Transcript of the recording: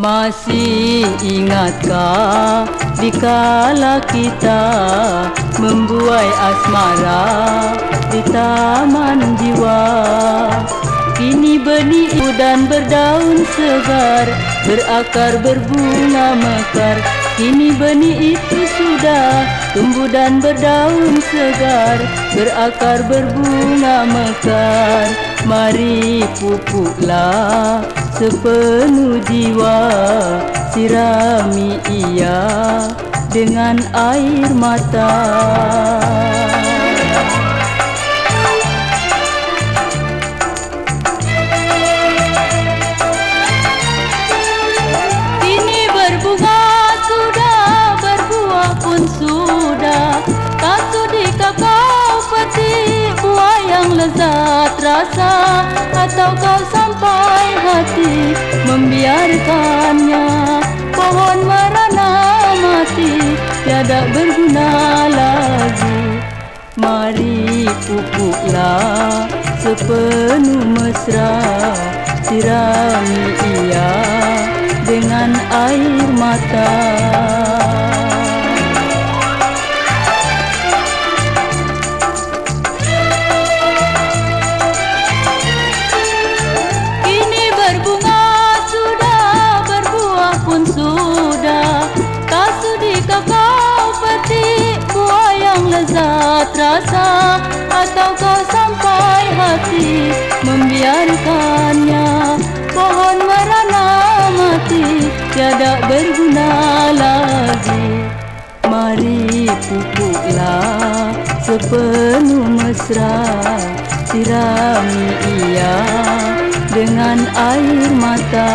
Masih ingatkah dikala kita membuai asmara di taman jiwa? Kini benih dan berdaun segar berakar berbunga mekar. Kini benih itu sudah tumbuh dan berdaun segar berakar berbunga mekar. Mari pupuklah sepenuh jiwa Sirami ia dengan air mata. Kini berbunga sudah, berbuah pun sudah. Tak sudi kau petik buah yang lezat rasa Atau kau sampai hati membiarkannya. Pohon merana mati tiada berguna lagi. Mari pupuklah sepenuh mesra Sirami ia dengan air mata membiarkannya. Pohon merana mati tiada berguna lagi. Mari pupuklah sepenuh mesra Sirami ia dengan air mata